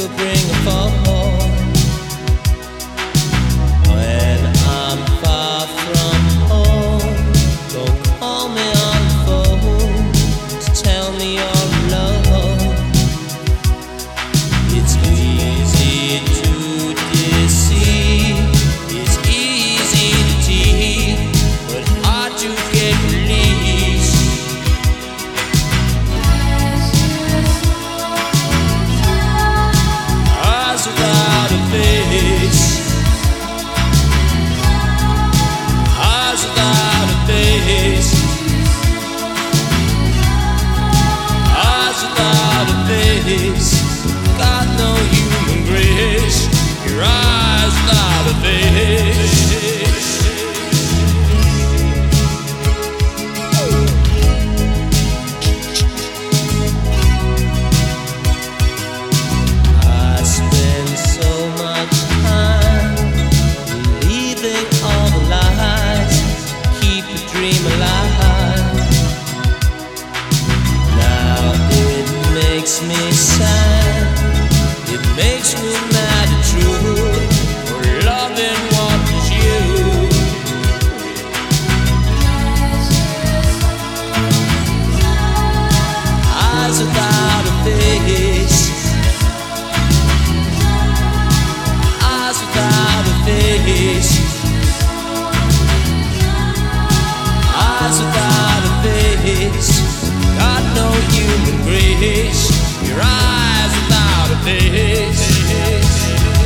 could bring a fall. no human grace. Your eyes. I spend so much time believing all the lies, keep dream alive. Now it makes me sad. face Eyes without a face. Got no human grace Your eyes without a face.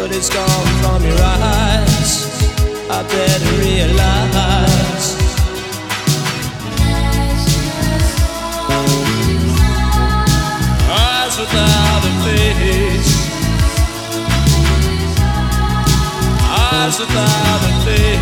but it's gone from your eyes. I better realize. Eyes without a face. Eyes without a face.